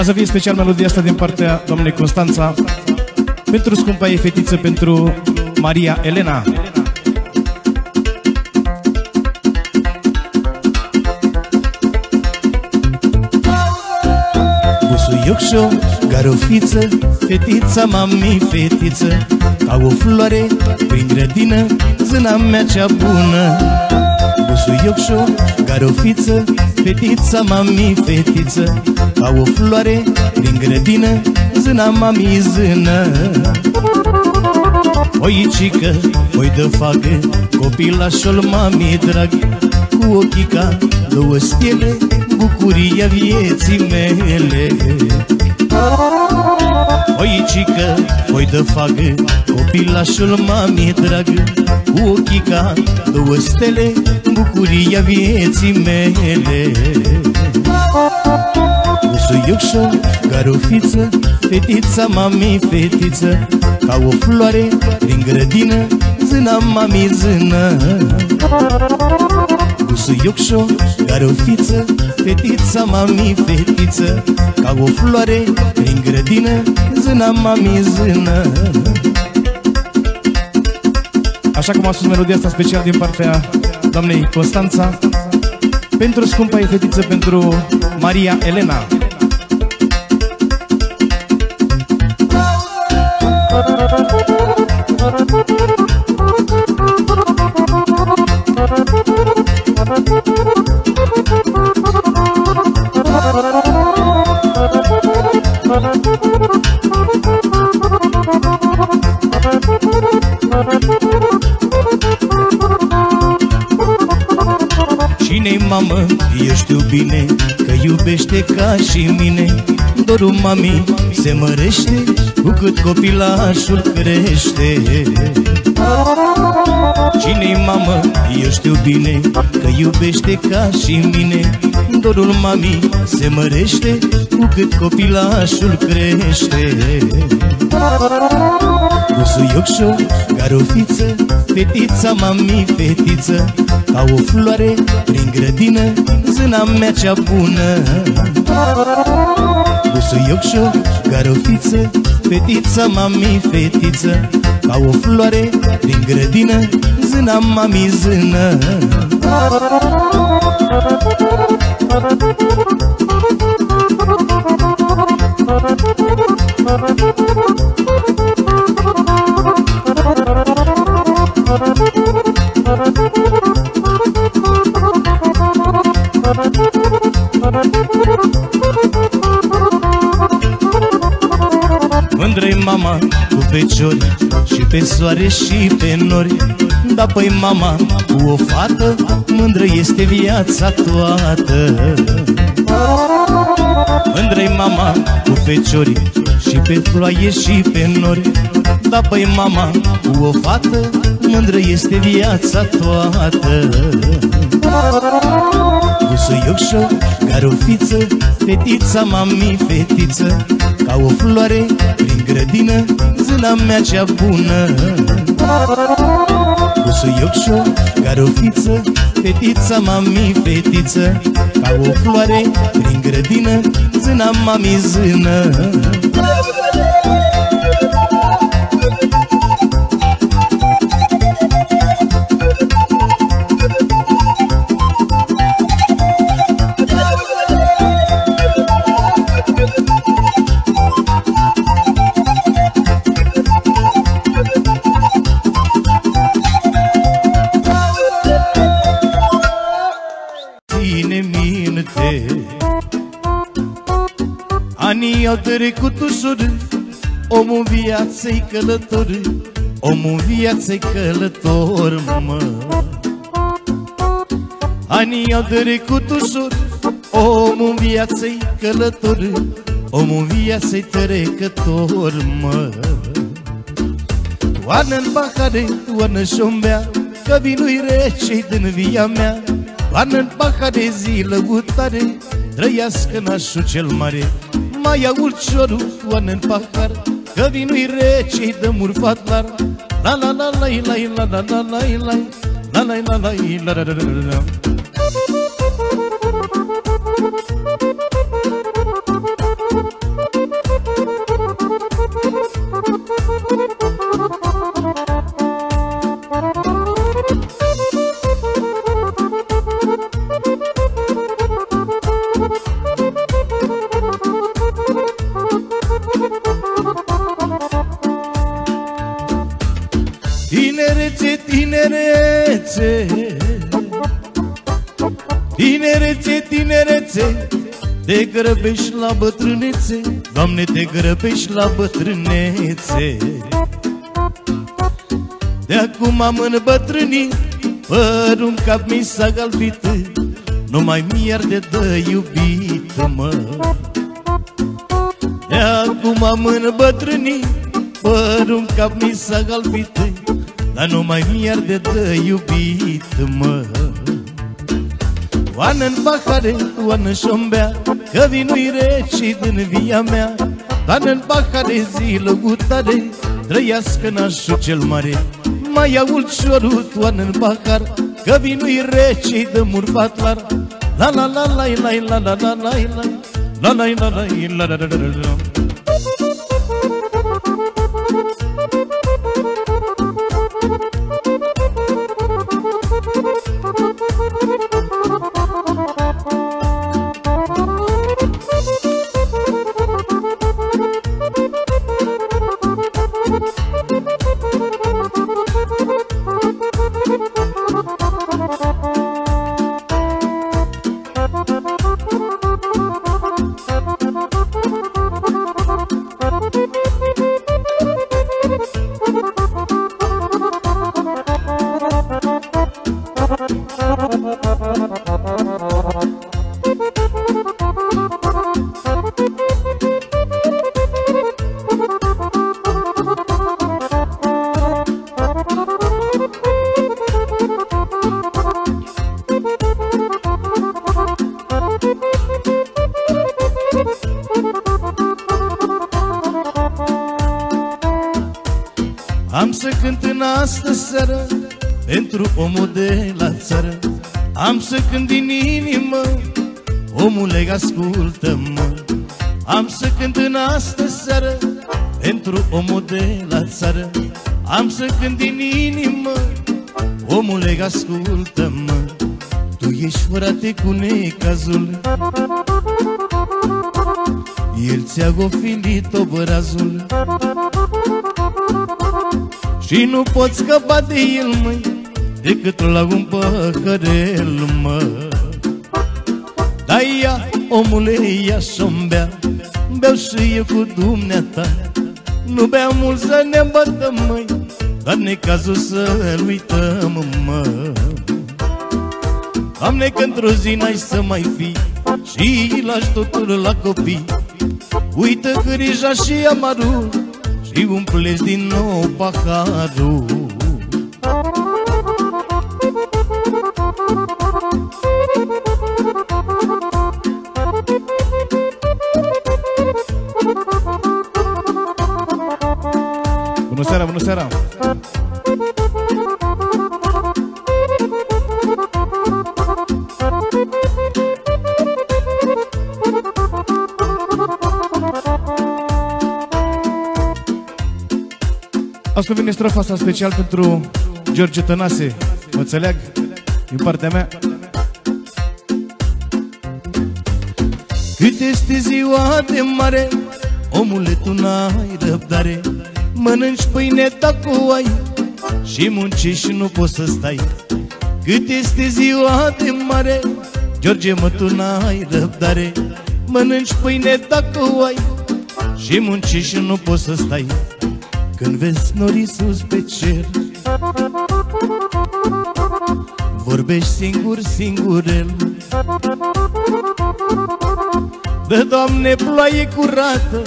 A să fie special melodia asta din partea doamnei Constanța pentru scumpa ei fetiță, pentru Maria Elena. Busuiocșo, garofiță, fetița mami fetiță Ca o floare prin grădină, zâna mea cea bună Busuiocșo, garofiță, fetița mami fetiță. Ca o floare prin grădină, zâna mami zână. Oicică, oi de fagă, copilașul mami drag. Cu ochii ca două stele, bucuria vieții mele. Oicică, oi de fagă, copilașul mami drag. Cu ochii ca două stele, bucuria vieții mele. Usuiușo, garofiță, fetița mami fetiță Ca o floare din grădină, zâna mami zână. Usuiușo, garofiță, fetița mami fetiță Ca o floare din grădină, zâna mami zână Așa cum a spus melodia asta special din partea doamnei Constanța Pentru scumpa e fetiță, pentru Maria Elena bine Că iubește ca și mine. Dorul mami se mărește Cu cât copilașul crește. Cine-i mamă, eu știu bine Că iubește ca și mine. Dorul mami se mărește Cu cât copilașul crește Busuiocșo, garofiță Fetița mami fetiță Ca o floare prin grădină Zâna mea cea bună. Busuiocșo, garofiță Fetița mami fetiță Ca o floare prin grădină Zâna mami zână. Mândră-i mama cu feciori Și pe soare și pe nori. Da păi mama cu o fată Mândră este viața toată. Mândră-i mama cu feciori Și pe ploaie și pe nori. Da păi mama cu o fată Mândră este viața toată. Busuiocșo, garofiță Fetița mami fetiță. Ca o floare prin grădină Zâna mea cea bună. Busuiocșo, garofiță Fetița mami fetiță. Ca o floare prin grădină Zâna mami zână trecut ușor Omul viață-i călător Omul viață-i călător, mă. Anii au trecut ușor Omul viață-i călător Omul viață-i trecător, mă. Toarnă-n pahare, toarnă șombea Că vinul-i rece din via mea. Toarnă-n pahare zi lăutare Trăiască nașul cel mare Mai ia ulciorul, toarnă-n pahar Că vinul-i rece de murfat lar. La la la la la la la la la la La la la la la la la la la Te grăbești la bătrânețe Doamne, te grăbești la bătrânețe. De acum am îmbătrânit Părul în cap mi s-a galbit Nu mai mi de dă iubit, mă. De acum am îmbătrânit Părul în cap mi s-a galbit Dar nu mai mi de dă iubit, mă. Oană în pahare, oană șombea Că vinul-i rece din via mea Oană în pahare, zilă gutare Trăiască nașul cel mare Mai ia ulciorul, oană în pahar Că vinul-i rece de murbatlar La la la la la la la la la la la la la la la la la Am să cânt în astă seară Pentru omul de la țară Am să cânt din inimă Omule, ascultă-mă. Am să cânt în astă seară Pentru omul de la țară. Am să cânt din inimă Omule, ascultă-mă. Tu ești frate cu necazul. El ți-a gofilit obrazul. Și nu poți scăpa de el, măi Decât la un păhărel, mă Dar ia, omule, ia să-mi bea Beau și eu cu dumneata Nu bea mult să ne bătăm, măi Dar necazul să-l uităm, mă Doamne, că într-o zi n-ai să mai fi Și lași totul la copii Uită grija și amarul și umpleți din nou paharul Asta vine strofa asta special pentru George Tănase Mă înțeleag din partea mea. Cât este ziua de mare Omule, tu n-ai răbdare. Mănânci pâine dacă ai Și muncești și nu poți să stai. Cât este ziua de mare George, mă, tu n-ai răbdare. Mănânci pâine dacă ai Și muncești și nu poți să stai când vezi norii sus pe cer. Vorbești singur, singurel. Dă, Doamne, ploaie curată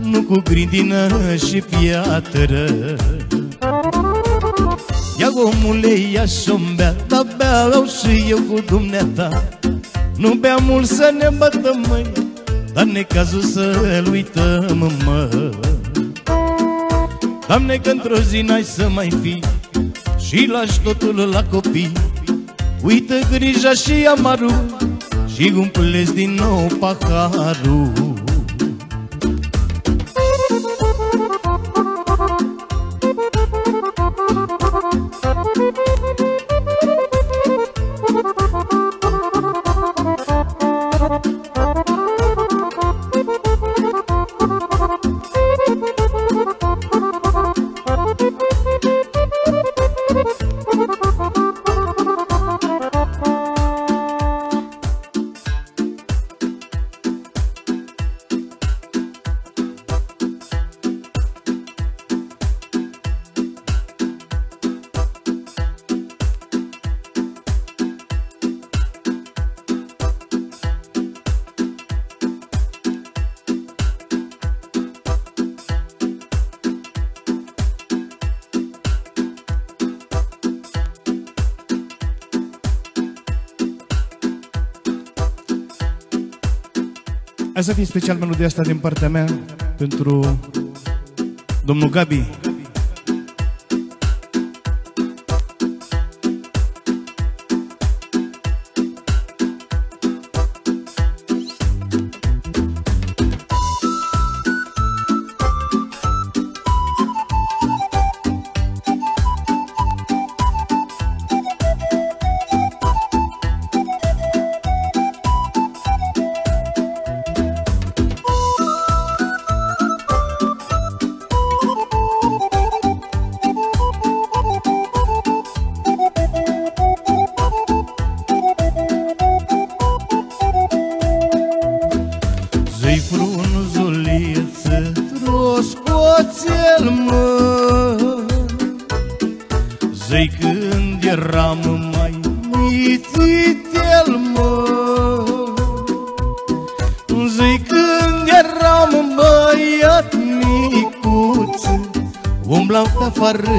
Nu cu grindină și piatră. Ia omule, ia și-o bea Dar beau și eu cu dumneata. Nu bea mult să ne bătăm, măi Dar necazul să-l uităm, mă Doamne, că într-o zi n-ai să mai fi Și lași totul la copii. Uită grija și amarul Și umplezi din nou paharul Hai să fie special melodia asta din partea mea pentru domnul Gabi.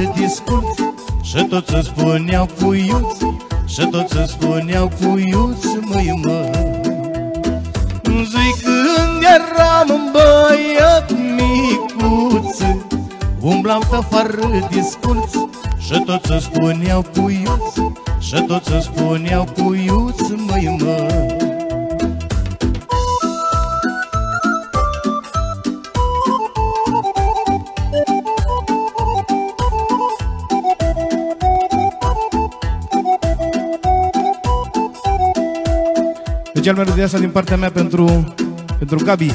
Afară discuț Și toți îmi spuneau puiuț Și toți îmi spuneau puiuț, măi mă. Zic când eram un băiat micuț Umblam pe afară discuț Și toți îmi spuneau puiuț Și toți îmi spuneau puiuț, măi mă special melodia asta din partea mea pentru, pentru Gabi.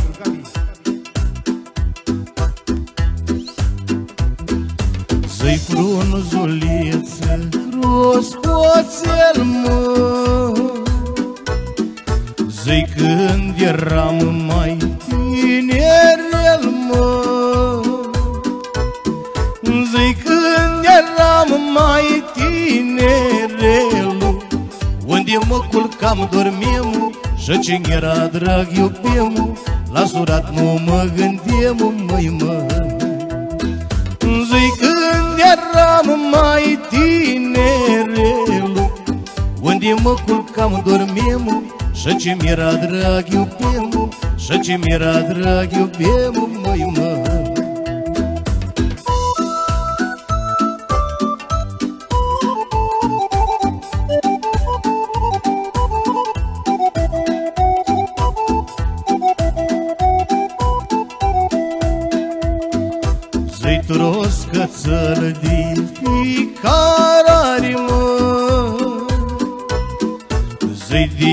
Și ce mi-era drag iubim Și ce mi-era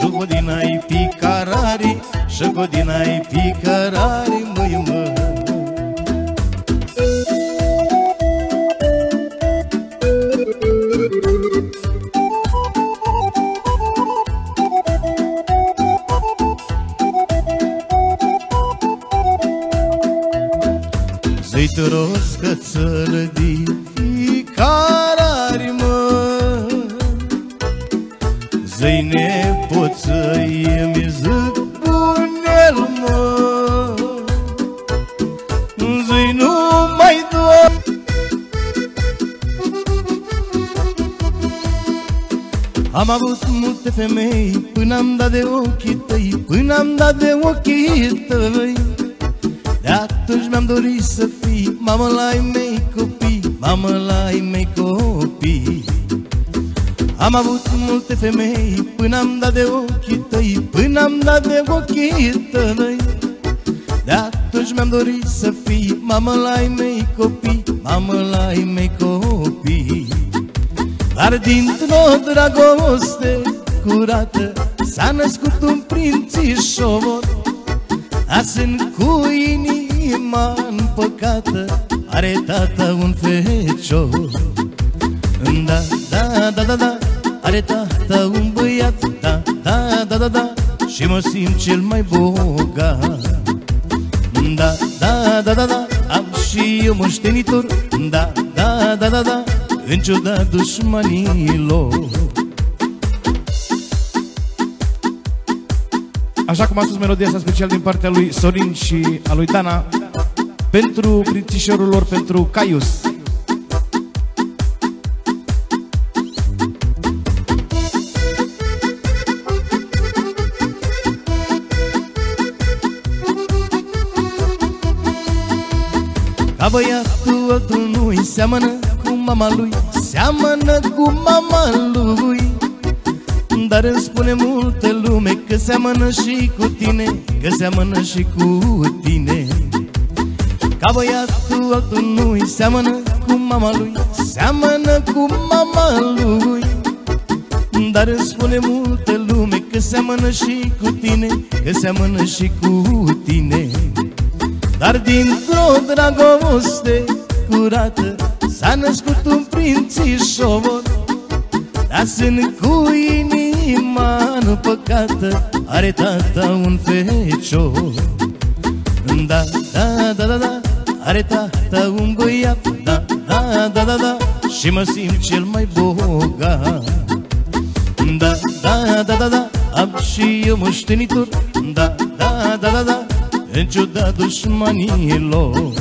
Și godina-i picarare Și godina-i picarare, măi, mă Am avut multe femei Până am dat de ochii tăi Până am dat de ochii tăi. De atunci mi-am dorit să fii Mamă la ai mei copii Mamă la ai mei copii. Am avut multe femei Până am dat de ochii tăi Până am dat de ochii tăi. De atunci mi-am dorit să fii Mamă la ai mei copii Mamă la ai mei copii Dar dintr-o dragoste curată S-a născut un prințișor Asen cu inima împăcată Are tata un fecior Da, da, da, da, da Are tata un băiat Da, da, da, da, da Și mă simt cel mai bogat Da, da, da, da, da Am și eu moștenitor Da, da, da, da, da În ciuda dușmanilor. Așa cum a spus melodia asta special din partea lui Sorin și a lui Dana Pentru prințișorul lor, pentru Caius. Ca băiatul altul nu-i seamănă. cu mama lui Seamănă cu mama lui. Dar îmi spune multă lume că seamănă și cu tine Că seamănă și cu tine. Ca băiatul altul nu-i seamănă cu mama lui Seamănă cu mama lui. Dar îmi spune multă lume că seamănă și cu tine Că seamănă și cu tine. Dar dintr-o dragoste curată S-a născut un prințișor Dar sunt cu inima inima nu păcată Are tata un fecior Da, da, da, da, da Are tata un băiat Da, da, da, da, da Și mă simt cel mai bogat Da, da, da, da, da Am și eu moștenitor Da, da, da, da, da În ciuda dușmanilor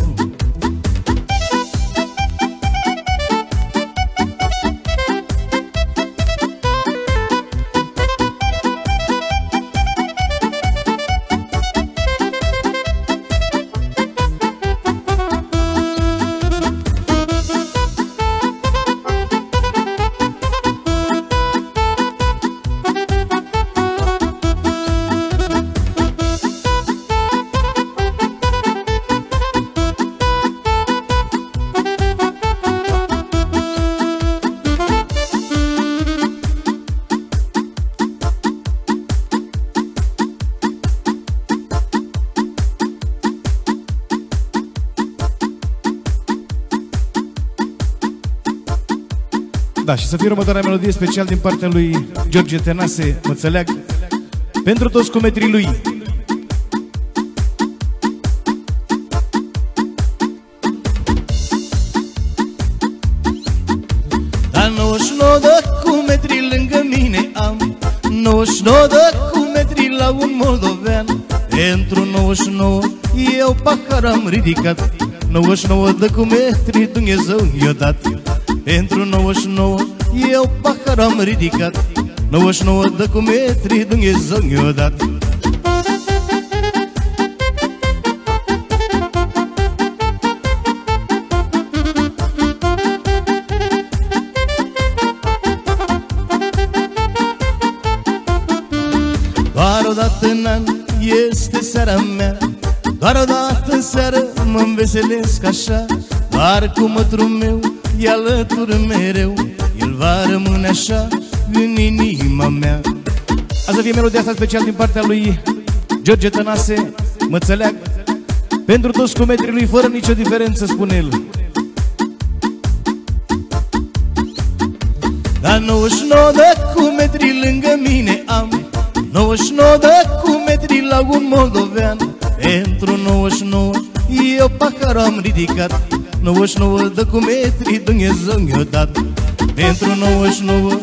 și să fie următoarea melodie special din partea lui George Tenase, mă înțeleag, pentru toți cometrii lui. Dar 99 de cumetri lângă mine am 99 de cumetri la un moldovean. Pentru 99 eu pahar am ridicat 99 de cumetri Dumnezeu i-a dat pentru 99 eu pahar am ridicat. 99 de cu metri Dumnezeu mi-o dat. Doar odată în an este seara mea. Doar odată în seară mă înveselesc așa. Doar cu mătrul meu e alături mereu El va rămâne așa în inima mea. Asta să fie melodia asta special din partea lui George Tănase Mățăleag Pentru toți cometrii lui fără nicio diferență, spune el. Dar 99 de cumetri lângă mine am 99 de cumetri la un moldovean. Pentru 99 eu pahar am ridicat 99 de cu metri Dumnezeu mi-a dat. Pentru 99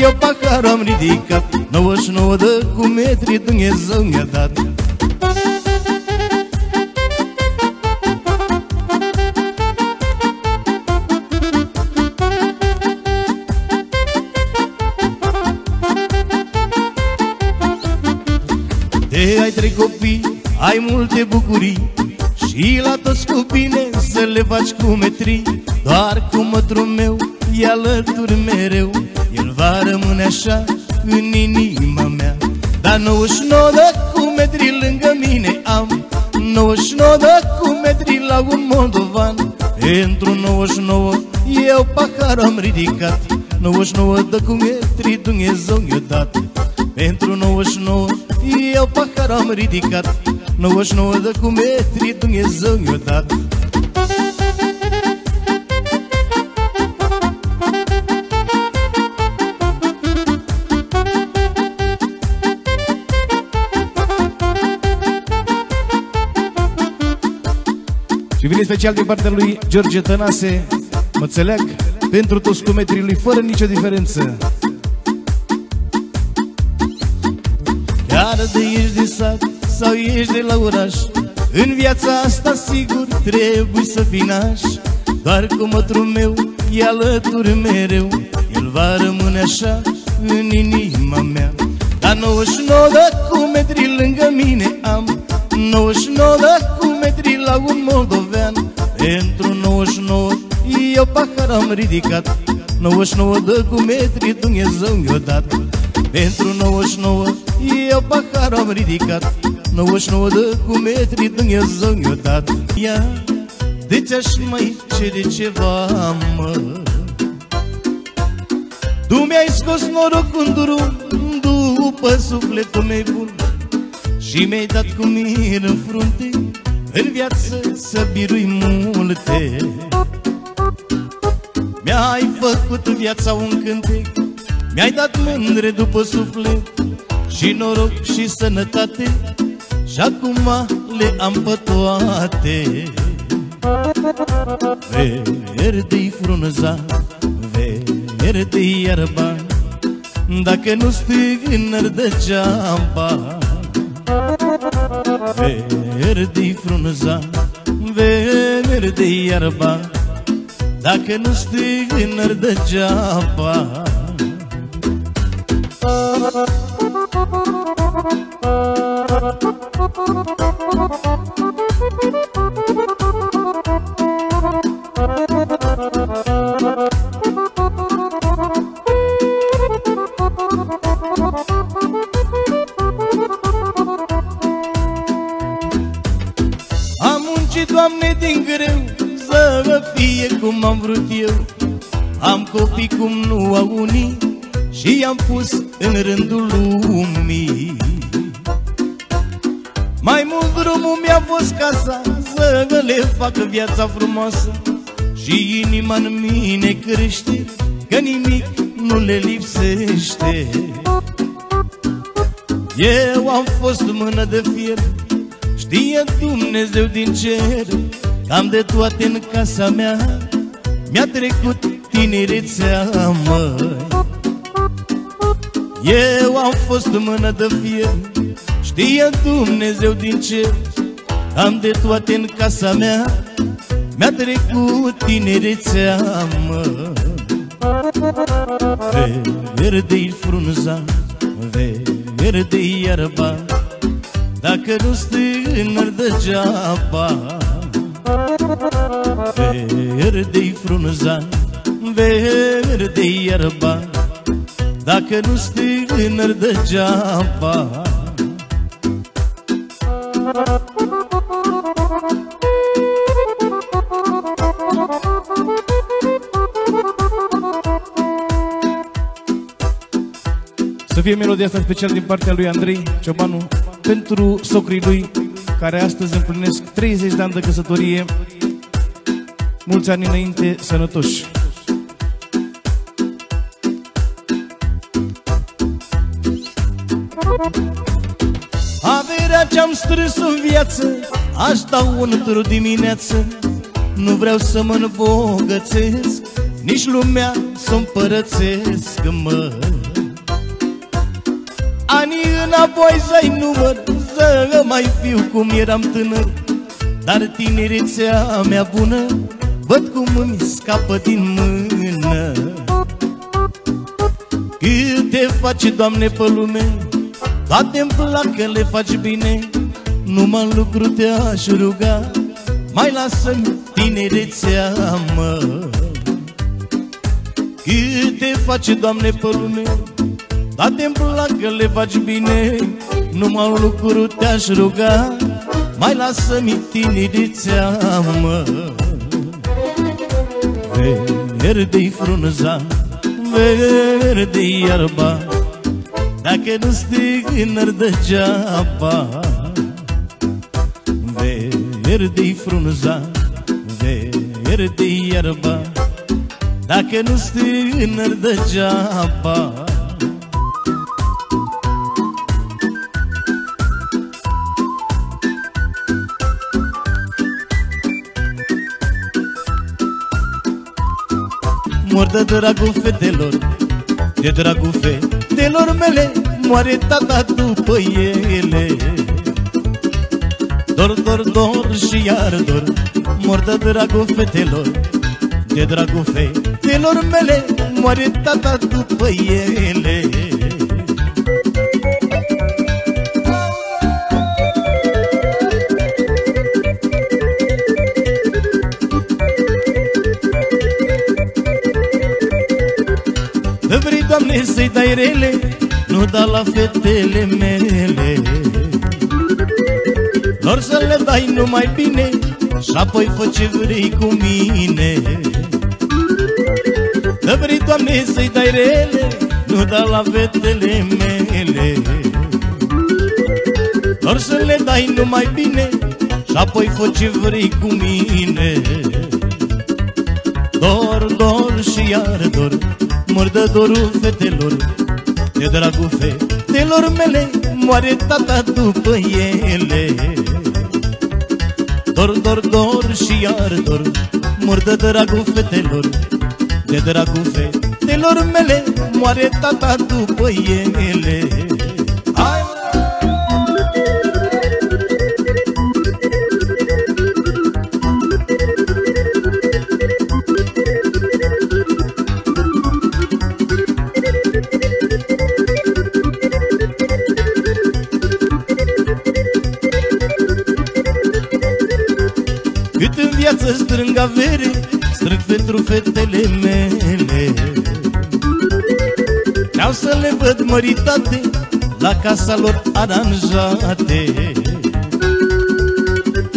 eu pahar am ridicat. 99 de cu metri Dumnezeu mi-a dat. De ai trei copii, ai multe bucurii Și la toți cu bine să le faci cu metri Doar cu mătrul meu e alături mereu. El va rămâne așa în inima mea. Dar 99 de cu metri lângă mine am 99 de cu metri la un moldovan. Pentru 99 eu pahar am ridicat 99 de cu metri Dumnezeu mi-a dat. Pentru 99 eu pahar am ridicat 99 de cu metri Dumnezeu mi-a dat. Și vine special din partea lui George Tănase Mă înțeleg Pentru toți metrii lui fără nicio diferență. Chiar de ești de sat sau ești de la oraș? În viața asta sigur trebuie să fii naș. Doar cu mătrul meu e alături mereu. El va rămâne așa în inima mea. Dar 99 de cu metri lângă mine am. 99 de cu metri la un moldovean. Pentru 99 eu pahar am ridicat. 99 de cu metri Dumnezeu mi-a dat Pentru 99 eu pahar am ridicat. 99 de cu metri Dumnezeu mi-a dat Ia, de ți-aș mai cere ceva, mă? Tu mi-ai scos norocul în drum După sufletul meu bun. Și mi-ai dat cu mine în frunte În viață să birui multe. Mi-ai făcut viața un cântec Mi-ai dat mândre după suflet Și noroc și sănătate Și acum le am pe toate. Verde-i frunza, verde-i iarba Dacă nu stâgnăr degeaba. Verde-i frunza, verde-i iarba Dacă nu stâgnăr degeaba. Am muncit, Doamne, din greu Să fie cum am vrut eu. Am copii cum nu au unii Și i-am pus în rândul lumii. Mai mult drumul mi-a fost casa Să le facă viața frumoasă. Și inima în mine crește Că nimic nu le lipsește. Eu am fost mână de fier Știe Dumnezeu din cer. Am de toate în casa mea Mi-a trecut tinerețea, măi Eu am fost mână de fier Știe Dumnezeu din cer Am de toate în casa mea Mi-a trecut tinerețea, măi Verde-i frunza, verde-i iarba Dacă nu stânăr degeaba. Verde-i frunza, verde-i iarba Dacă nu stânăr degeaba. Să fie melodia asta special din partea lui Andrei Ciobanu Pentru socrii lui Care astăzi împlinesc 30 de ani de căsătorie. Mulți ani înainte, sănătoși Averea ce-am strâns în viață Aș da un într-o dimineață. Nu vreau să mă îmbogățesc Nici lumea să împărățesc, mă. Anii înapoi să-i număr Să mai fiu cum eram tânăr. Dar tinerețea mea bună Văd cum îmi scapă din mână. Cât te face, Doamne, pe lume Toate-mi plac că le faci bine Numai lucru te-aș ruga. Mai lasă-mi tinerețea, mă. Câte face, Doamne, pe lume? Date-mi că le faci bine Numai un lucru te-aș ruga. Mai lasă-mi tinerețea, mă. Verde-i frunza Verde-i iarba Dacă nu stig degeaba Verde-i frunza Verde-i iarba. Dacă nu stig degeaba Mor de dragul fetelor De dragul fetelor mele Moare tata după ele. Dor, dor, dor și iar dor Mor de dragul fetelor De dragul fetelor mele Moare tata după ele Doamne, să-i dai rele Nu da la fetele mele. Doar să le dai numai bine Și apoi fă ce vrei cu mine. Că vrei, Doamne, să-i dai rele Nu da la fetele mele. Doar să le dai numai bine Și apoi fă ce vrei cu mine. Dor, dor și iar dor Mor de dorul fetelor De dragul fetelor mele Moare tata după ele. Dor, dor, dor și iar dor Mor de dragul fetelor. De dragul fetelor mele Moare tata după ele viață strâng avere Strâng pentru fetele mele. Vreau să le văd măritate La casa lor aranjate.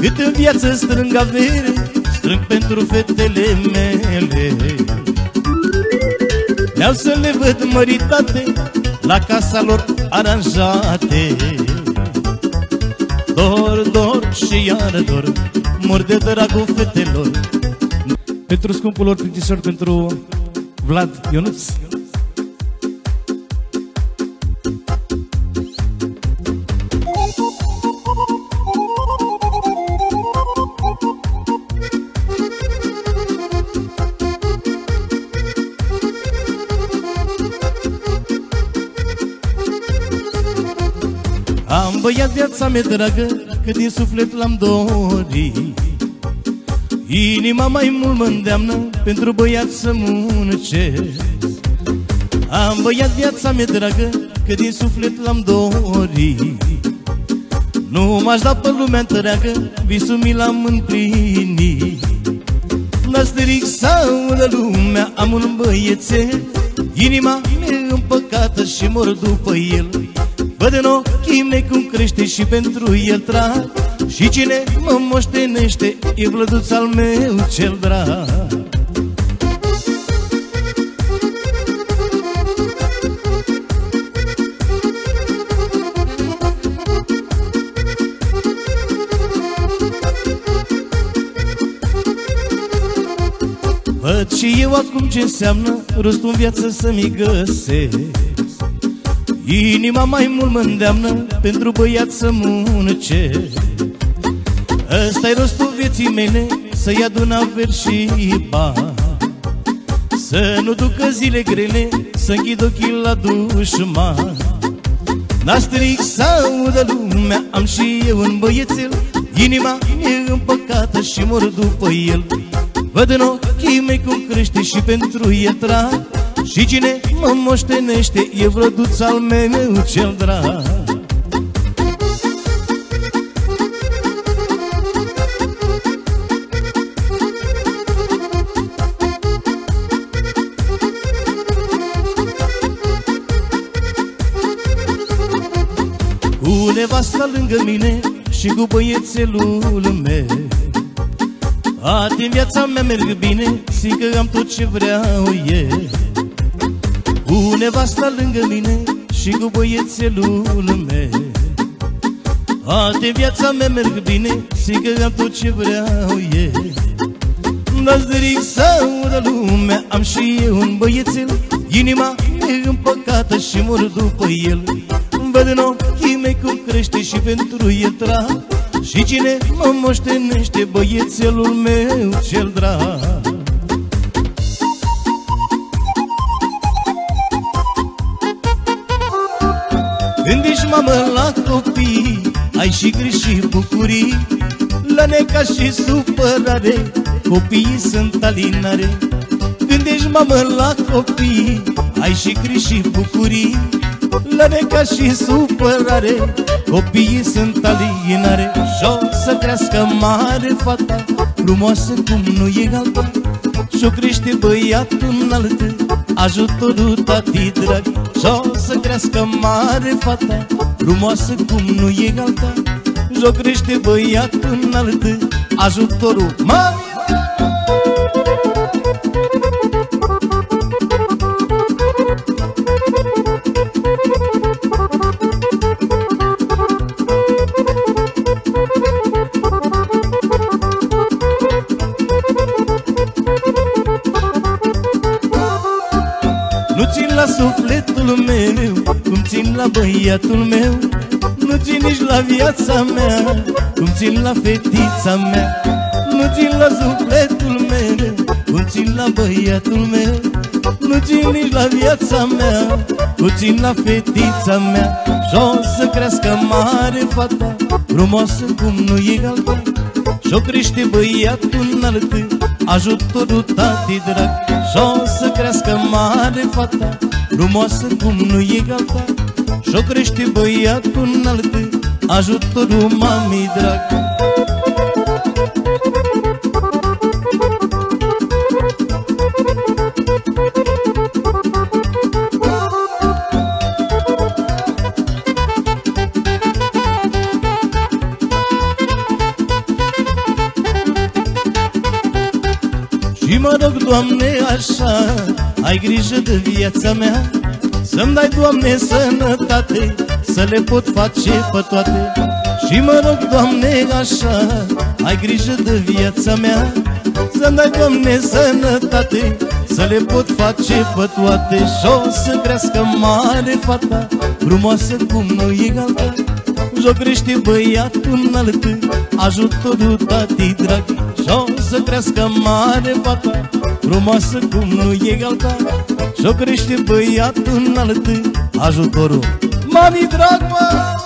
Cât în viață strâng avere Strâng pentru fetele mele. Vreau să le văd măritate La casa lor aranjate. Dor, dor și iar dor Mor de dragul fetelor. Pentru scumpul lor plictisor, pentru Vlad Ionuț. Am băiat viața mea dragă Că din suflet l-am dorit Inima mai mult mă îndeamnă Pentru băiat să muncesc. Am băiat viața mea dragă Că din suflet l-am dorit. Nu m-aș da pe lumea întreagă Visul mi l-am împlinit. Năstric sau de lumea Am un băiețel. Inima mea împăcată și mor după el Văd în ochii mei cum crește și pentru el trag Și cine mă moștenește e vlăduț al meu cel drag. Văd și eu acum ce înseamnă rostul în viață să-mi găsesc Inima mai mult mă îndeamnă pentru băiat să munce Ăsta-i rostul vieții mele, să-i adun aver și bani. Să nu ducă zile grele, să închid ochii la dușman. N-aș stric să audă lumea, am și eu un băiețel. Inima e împăcată și mor după el. Văd în ochii mei cum crește și pentru el trag. Și cine Mă moștenește, e vrăduț al meu cel drag. Cu nevasta lângă mine și cu băiețelul meu. Azi din viața mea merg bine, zic că am tot ce vreau eu. Cu nevasta lângă mine și cu băiețelul meu. Azi viața mea merg bine, zic că am tot ce vreau eu. N-aș dori să audă lumea, am și eu un băiețel. Inima e împăcată și mor după el. Văd în ochii mei cum crește și pentru el trag Și cine mă moștenește băiețelul meu cel drag mamă la copii Ai și griji și bucurii. La neca și supărare Copiii sunt alinare. Când ești mamă la copii Ai și griji și bucurii. La neca și supărare Copiii sunt alinare. Și-o să crească mare fata Frumoasă cum nu e alta. Și-o crește băiatul înalt Ajutorul tati drag. Și-o să crească mare fata Frumoasă cum nu e alta Și-o crește băiatul înalt Ajutorul mare sufletul meu Cum țin la băiatul meu Nu țin nici la viața mea Cum țin la fetița mea Nu țin la sufletul meu Cum țin la băiatul meu Nu țin nici la viața mea Cum țin la fetița mea. Și-o să crească mare fata Frumoasă cum nu e alta Și-o crește băiatul înalt Ajutorul tati drag. Și-o să crească mare fata Frumoasă cum nu e alta Și-o crește băiatul înalt Ajutorul mami drag. Și mă rog, Doamne, așa Ai grijă de viața mea Să-mi dai, Doamne, sănătate Să le pot face pe toate. Și mă rog, Doamne, așa Ai grijă de viața mea Să-mi dai, Doamne, sănătate Să le pot face pe toate. Și-o să crească mare fata Frumoasă cum nu e alta Și-o crește băiatul înalt Ajutorul tati drag. Și-o să crească mare fata Frumoasă cum nu e alta Și-o crește băiatul înalt Ajutorul Mami drag, mă!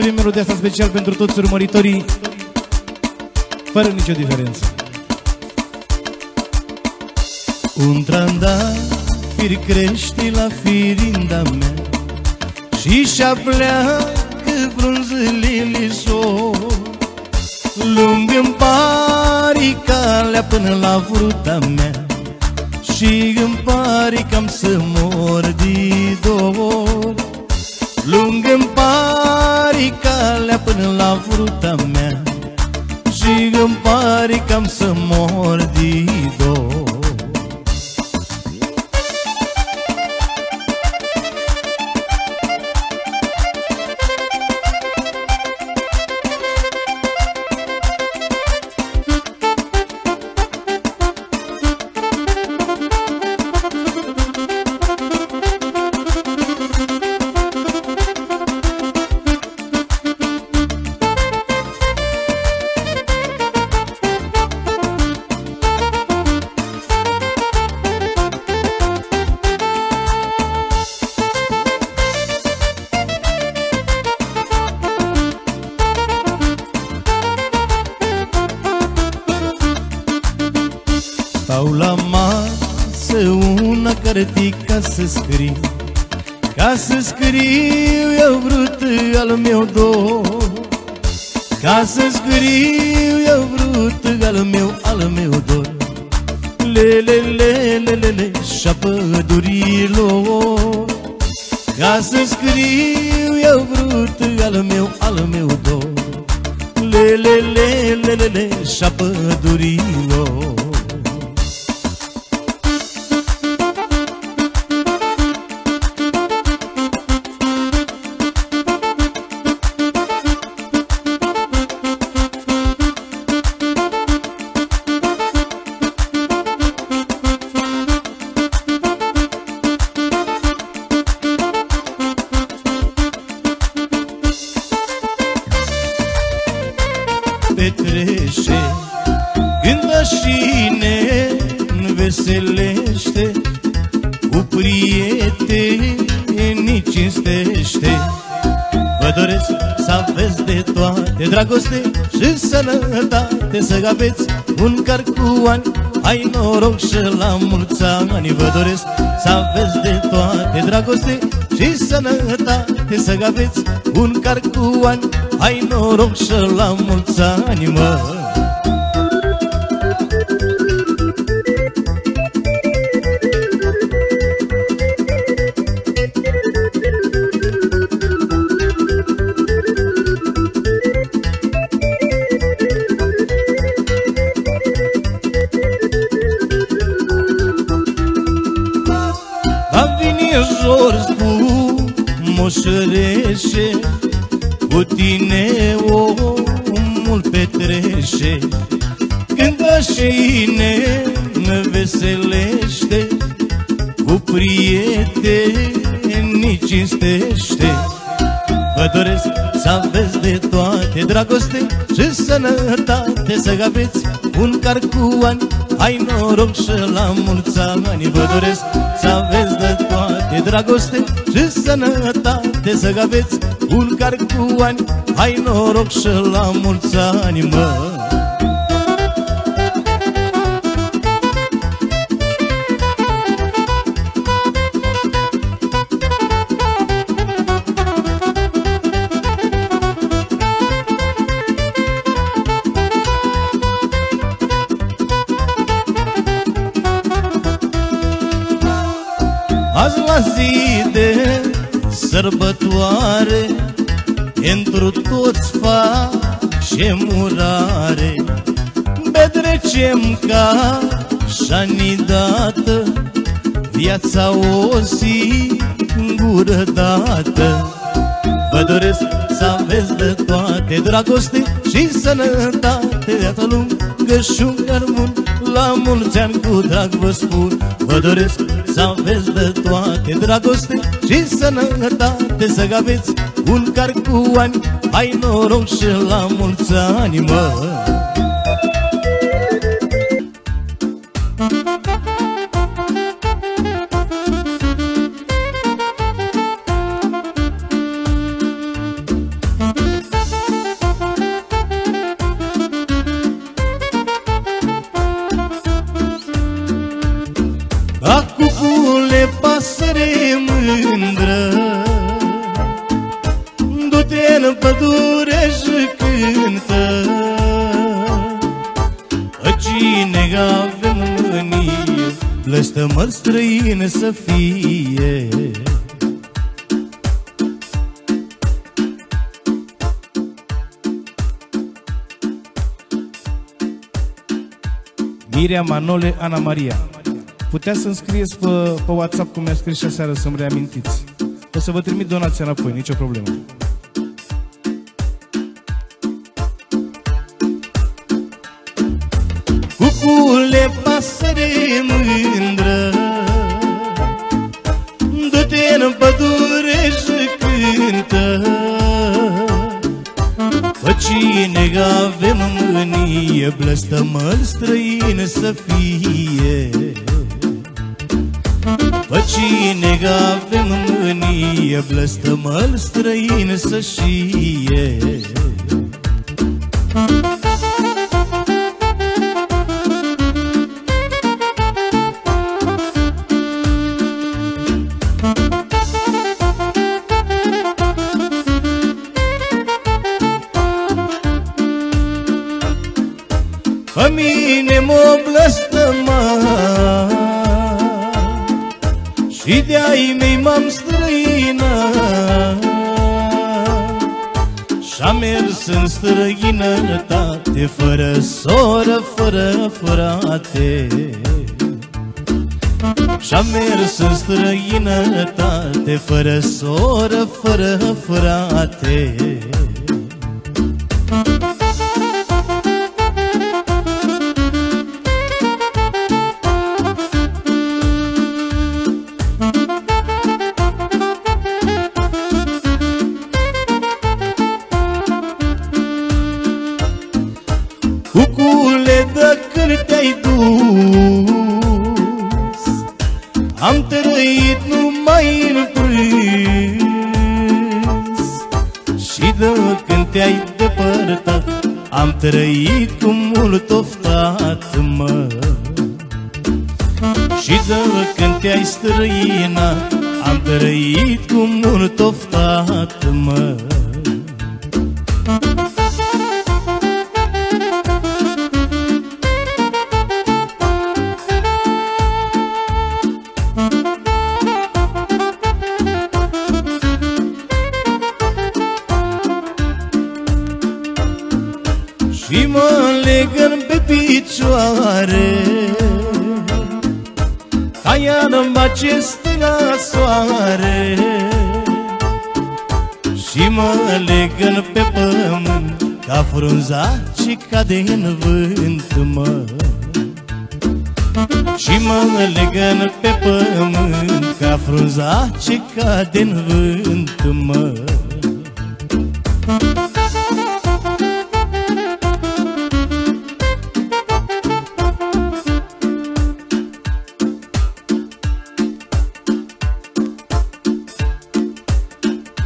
Azi avem melodia asta special pentru toți urmăritorii Fără nicio diferență. Un trandafir crește la firinda mea Și și-a pleacă frunzălile sor Lung-mi pari calea până la fruta mea Și îmi pare cam să mor de dor. Lung-mi pari calea până la fruta mea Și îmi pare cam să mor Să aveți un car cu ani, ai noroc și la mulți ani. Vă doresc să aveți de toate dragoste și sănătate Să aveți un car cu ani, ai noroc și la mulți ani mă moșăreșe Cu tine omul petreșe Când mașine ne veselește Cu prietenii cinstește. Vă doresc să aveți de toate dragoste și sănătate Să aveți un car cu ani, ai noroc și la mulți ani. Vă doresc să aveți de toate dragoste și sănătate Să aveți un car cu ani, ai noroc și la mulți ani mă sărbătoare Pentru toți facem urare Petrecem ca și dată Viața o singură dată Vă doresc să aveți de toate dragoste și sănătate Viața lungă și un cărmun La mulți ani cu drag vă spun Vă doresc să aveți de toate dragoste și sănătate Să aveți un car cu ani. Ai noroc și la mulți ani, mă mânie Blăstămăr străine să fie. Mirea Manole Ana Maria Putea să-mi scrieți pe, pe WhatsApp cum mi-a scris și aseară să-mi reamintiți. O să vă trimit donația înapoi, nicio problemă. Cucule pasăre mândră. Du-te în pădure și cântă. Pe cine avem mânie Blăstămăl străin să fie. Pe cine avem mânie Blăstămăl străin să șie Fără soră, fără mult oftat, mă Și mă legăn pe picioare Ca iară acest legăn pe pământ Ca frunza ce cade în vânt, mă. Și mă legăn pe pământ Ca frunza ce cade în vânt, mă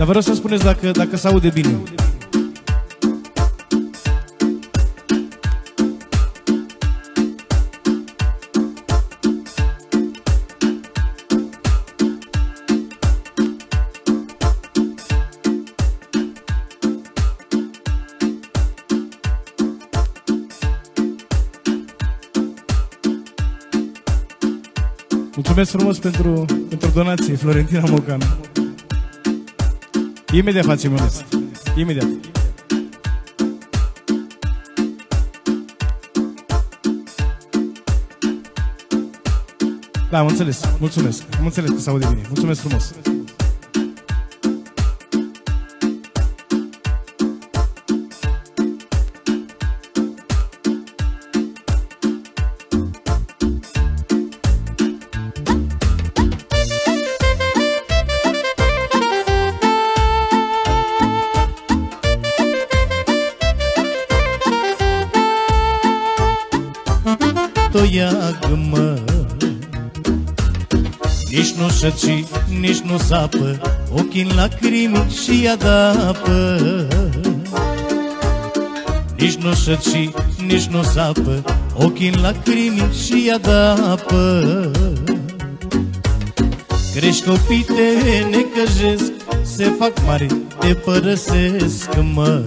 Dar vreau să spuneți dacă, dacă se aude bine. Mulțumesc frumos pentru, pentru donație, Florentina Mocanu. Imediat facem un rest. Imediat. Da, am înțeles. Mulțumesc. Am înțeles că se aude bine. Mulțumesc frumos. Nici nu șăci, nici nu sapă. Ochii în lacrimi și adapă. Nici nu șăci, nici nu sapă. Ochii în lacrimi și adapă. Crești copii, te necăjesc Se fac mari, te părăsesc, mă.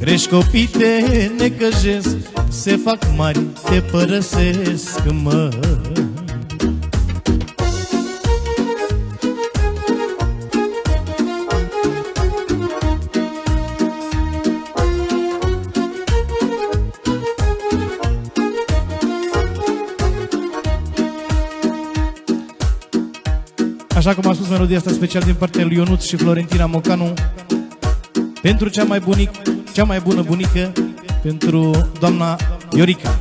Crești copii, te necăjesc Se fac mari, te părăsesc, mă Așa cum a spus melodia asta special din partea lui Ionuț și Florentina Mocanu Pentru cea mai, bunic, cea mai bună bunică Pentru doamna Iorica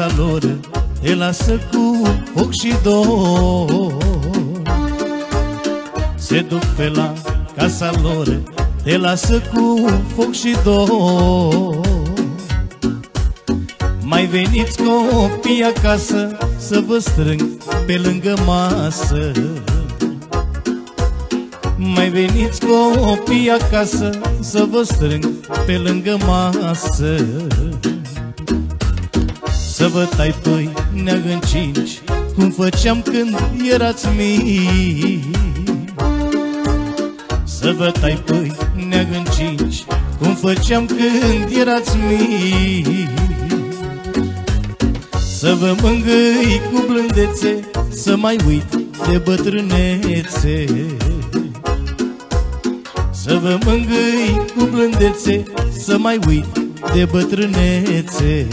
casa lor Te lasă cu foc și dor. Se duc pe la casa lor Te lasă cu foc și dor. Mai veniți copii acasă Să vă strâng pe lângă masă. Mai veniți copii acasă Să vă strâng pe lângă masă Să vă tai pâinea în cinci Cum făceam când erați mici. Să vă tai pâinea în cinci Cum făceam când erați mici. Să vă mângâi cu blândețe Să mai uit de bătrânețe. Să vă mângâi cu blândețe Să mai uit de bătrânețe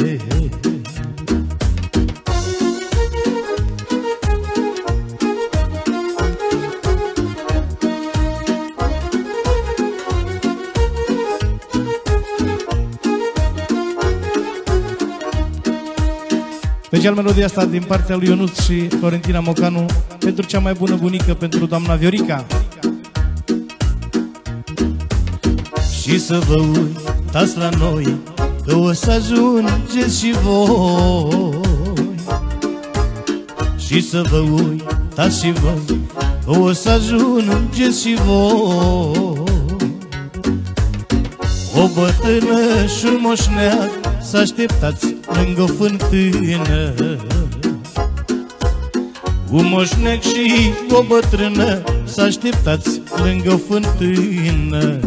Special melodia asta din partea lui Ionuț și Florentina Mocanu pentru cea mai bună bunică, pentru doamna Viorica. Și să vă uitați la noi Că o să ajungeți și voi Și să vă uitați și voi Că o să ajungeți și voi O bătrână și un moșneac Să așteptați lângă o fântână. Un moșnec și o bătrână Să așteptați lângă o fântână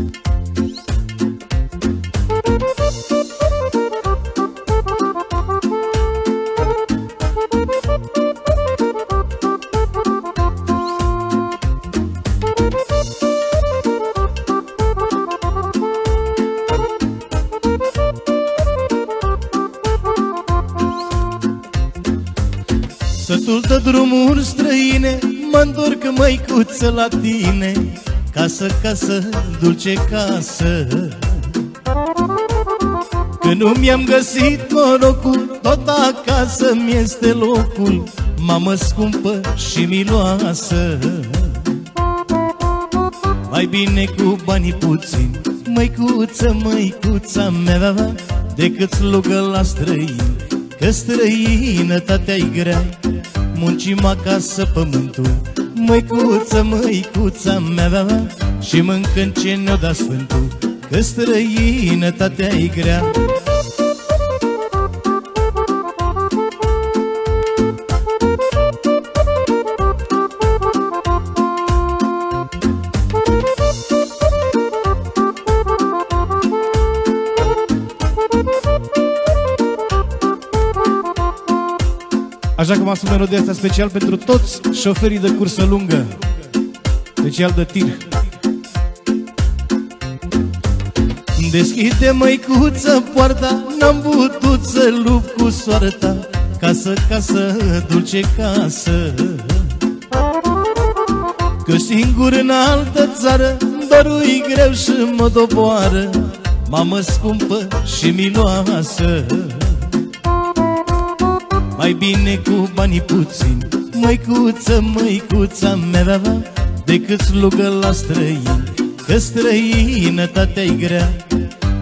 Sătul de drumuri străine mă întorc măicuță la tine Casă, casă, dulce casă. Că nu mi-am găsit norocul Tot acasă mi-este locul Mamă scumpă și miloasă. Mai bine cu banii puțini Măicuță, măicuța mea Decât slugă la străini Că străinătatea-i grea Muncim acasă pământul. Măicuță, măicuța mea Și mâncăm ce ne-o da sfântul Că străinătatea-i grea Așa cum am spus melodia asta special pentru toți șoferii de cursă lungă Special de tir Deschide măicuță poarta N-am putut să lupt cu soarta. Casă, casă, dulce casă. Că singur în altă țară Dorul-i greu și mă doboară. Mamă scumpă și miloasă Mai bine cu banii puțini Măicuță, măicuța mea Decât slugă la străini Că străinătatea-i grea.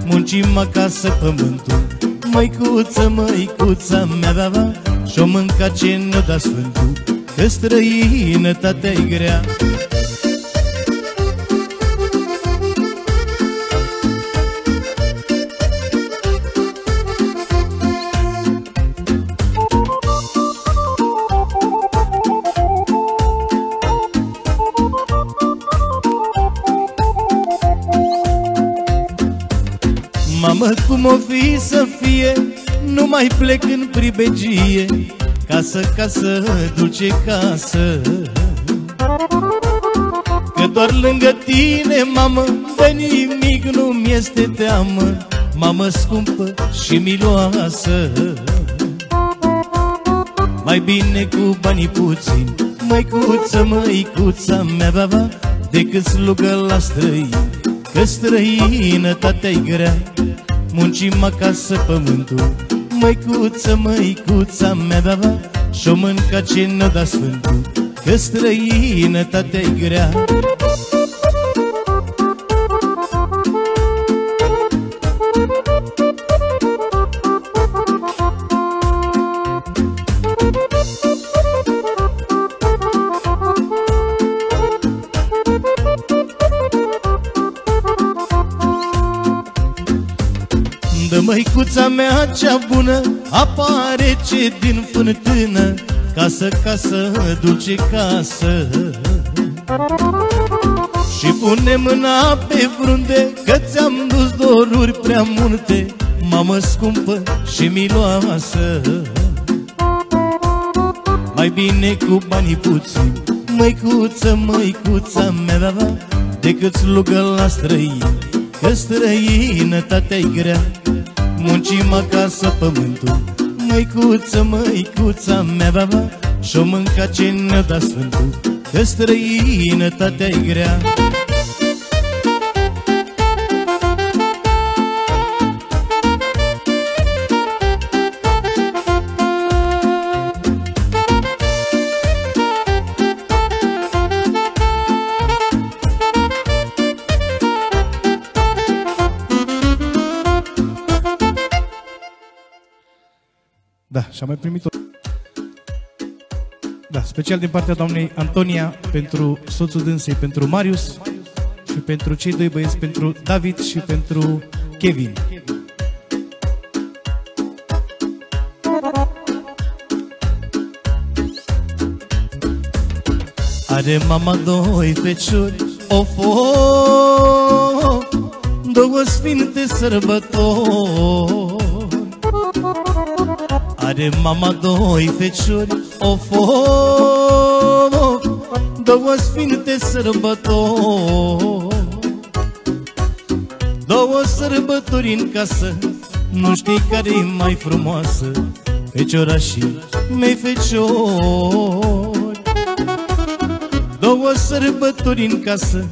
Muncim acasă pământul Măicuță, măicuța mea Și-o mânca ce ne da sfântul Că străinătatea-i grea Mamă, cum o fi să fie Nu mai plec în pribegie Casă, casă, dulce casă. Că doar lângă tine, mamă De nimic nu-mi este teamă Mamă scumpă și miloasă. Mai bine cu banii puțini Măicuță, măicuța mea, va, va Decât slugă la străini Că străinătatea-i grea Muncim acasă pământul Măicuță, măicuța mea, da, va Și-o mânca ce ne da sfântul Că străinătatea-i grea Măicuța mea cea bună Apare ce din fântână Casă, casă, dulce casă. Și pune mâna pe frunte Că ți-am dus doruri prea multe Mamă scumpă și miloasă. Mai bine cu banii puțini Măicuță, măicuța mea, da, da Decât slugă la străin Că străinătatea-i grea Muncim acasă pământul Măicuță, măicuța mea, da, da Și-o mânca ce ne-a dat sfântul Că străinătatea-i grea și am mai primit o... Da, special din partea doamnei Antonia pentru soțul dânsei, pentru Marius și pentru cei doi băieți, pentru David și pentru Kevin. Are mama doi feciori, of, of, două sfinte sărbători are mama doi feciori, of, of, Două sfinte sărbători. Două sărbători în casă Nu știi care e mai frumoasă Feciorașii mei feciori. Două sărbători în casă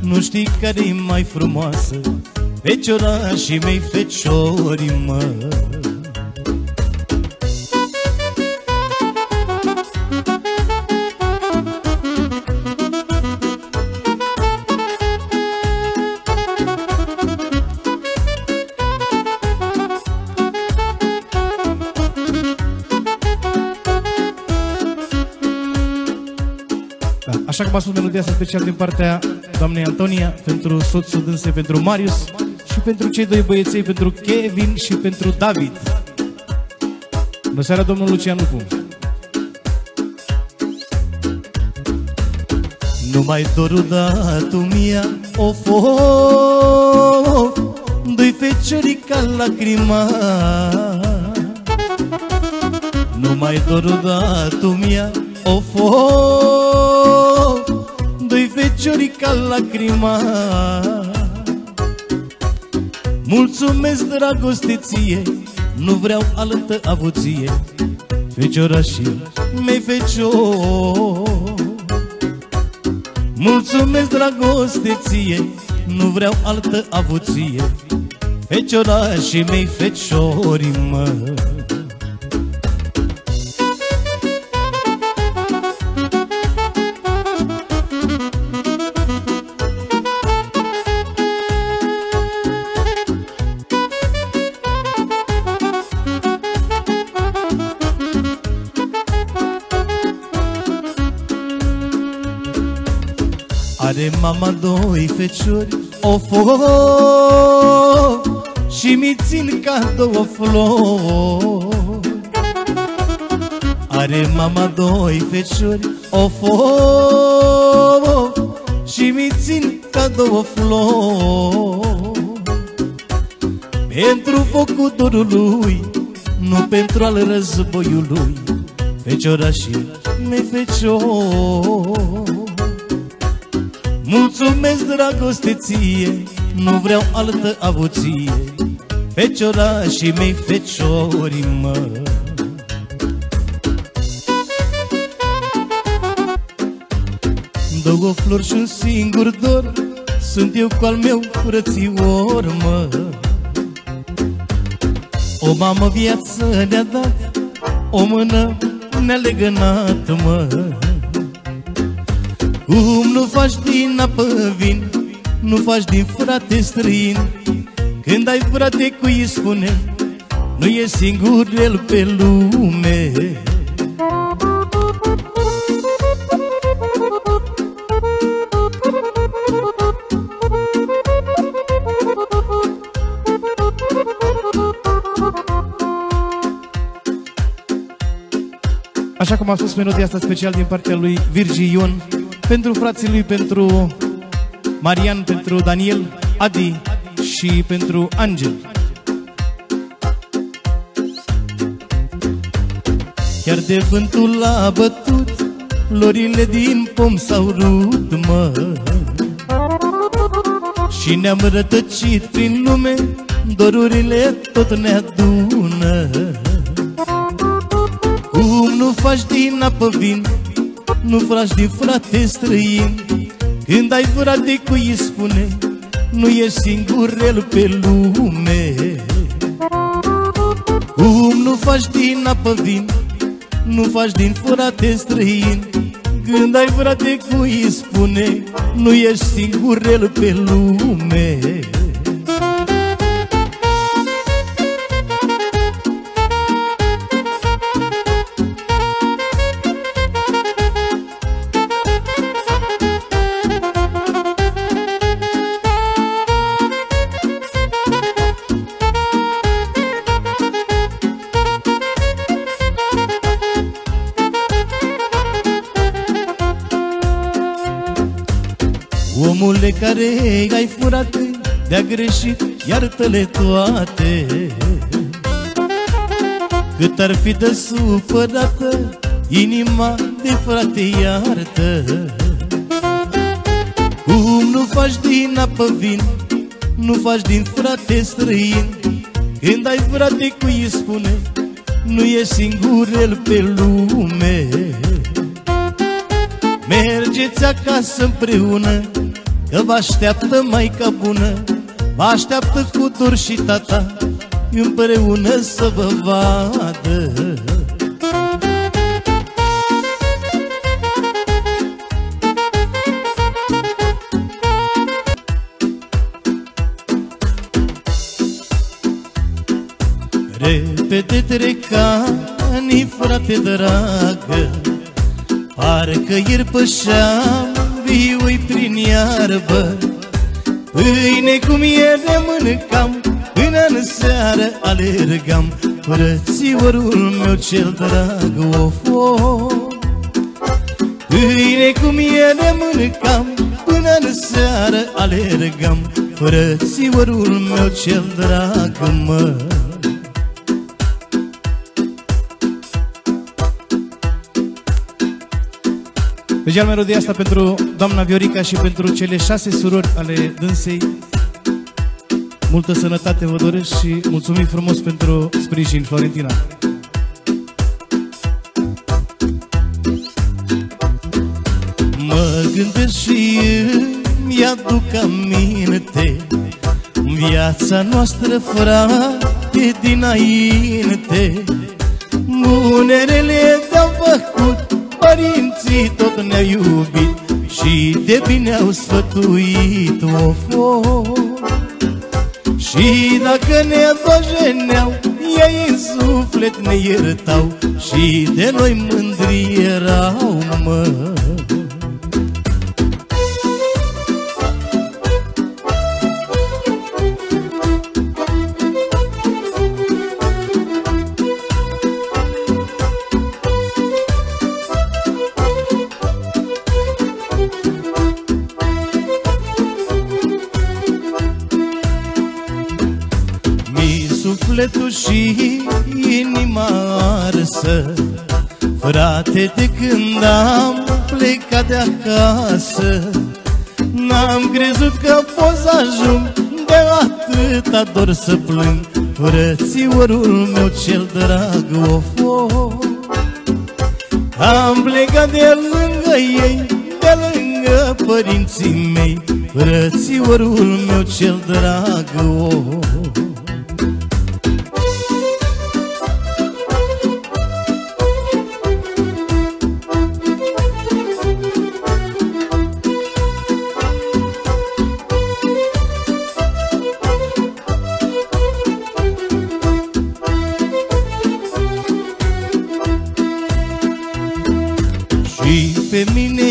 Nu știi care e mai frumoasă Feciorașii mei feciori, măi Așa cum a spus melodia asta special din partea doamnei Antonia Pentru soțul dânse, pentru Marius Și pentru cei doi băieței, pentru Kevin și pentru David. Bună seara, domnul Lucian Lupu. Nu mai doru tu mia, of, of Doi feciori ca lacrima Nu mai doru tu mia, of, of Doi feciori ca lacrima. Mulțumesc dragosteție Nu vreau altă avuție. Feciorașii mei feciori. Mulțumesc dragosteție Nu vreau altă avuție. Feciorașii mei feciori mă mama doi feciori, o of, Și mi țin ca două flori. Are mama doi feciori, o of, Și mi țin ca două flori. Pentru focul dorului Nu pentru al războiului Feciorașii mei feciori Mulțumesc dragosteție, nu vreau altă avuție. Feciorașii mei feciori, mă. Două flori și un singur dor Sunt eu cu al meu frățior, mă. O mamă viață ne-a dat O mână ne-a legănat, mă cum nu faci din apă vin Nu faci din frate străin. Când ai frate cu îi spune Nu e singur el pe lume. Așa cum a spus menutia asta special din partea lui Virgi Ion pentru frații lui, pentru Marian, pentru Daniel, Adi și pentru Angel. Chiar de vântul a bătut Florile din pom s-au rut, mă. Și ne-am rătăcit prin lume Dorurile tot ne adună. Cum nu faci din apă vin Nu faci din frate străin. Când ai frate cui îi spune Nu ești singurel pe lume. Cum nu faci din apă vin nu faci din frate străin. Când ai frate cui îi spune Nu ești singurel pe lume care ai furat De-a greșit, iartă-le toate. Cât ar fi de supărată Inima de frate iartă. Cum nu faci din apă vin Nu faci din frate străin. Când ai frate cu îi spune Nu e singurel pe lume. Mergeți acasă împreună Că vă așteaptă maica bună Vă așteaptă cu dor și tata Împreună să vă vadă. Repede trec ani, frate dragă Parcă ieri pășeam viui prin iarbă. Pâine cu miere mâncam Până în seară alergam. Frățiorul meu cel drag of, of Pâine cu miere mâncam Până în seară alergam. Frățiorul meu cel drag, mă Special melodia asta pentru doamna Viorica și pentru cele șase surori ale dânsei. Multă sănătate vă doresc și mulțumim frumos pentru sprijin, Florentina. Mă gândesc și îmi aduc aminte Viața noastră, frate, dinainte Munerele te-au făcut Părinții tot ne-au iubit Și de bine au sfătuit of, of. Și dacă ne dojeneau Ei în suflet ne iertau Și de noi mândri erau, mă și inima arsă. Frate, de când am plecat de acasă N-am crezut că pot să ajung de atâta dor să plâng. Frățiorul meu cel drag, of, of Am plecat de lângă ei, de lângă părinții mei. Frățiorul meu cel drag, of pe mine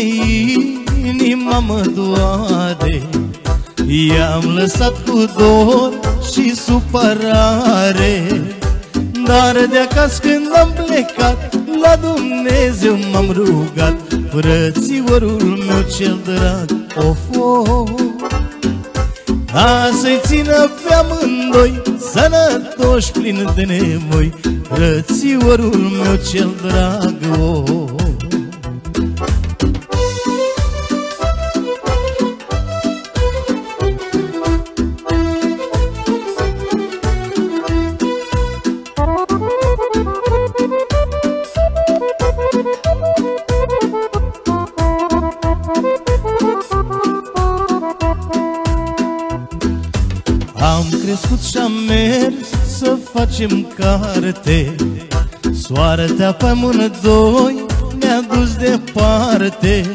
inima mă doare I-am lăsat cu dor și supărare Dar de acasă când am plecat La Dumnezeu m-am rugat Frățiorul meu cel drag Of, of Ca să-i țină pe amândoi Sănătoși plin de nevoi Frățiorul meu cel drag oh. Facem carte. Soartea pe mână doi ne-a dus departe.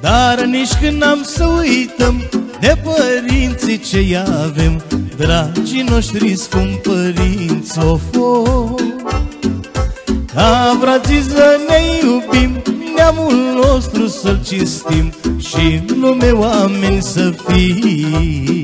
Dar nici când am să uităm de părinții ce avem Dragii noștri scump părinți, of, of Ca frații să ne iubim, neamul nostru să-l cistim Și în lume oameni să fim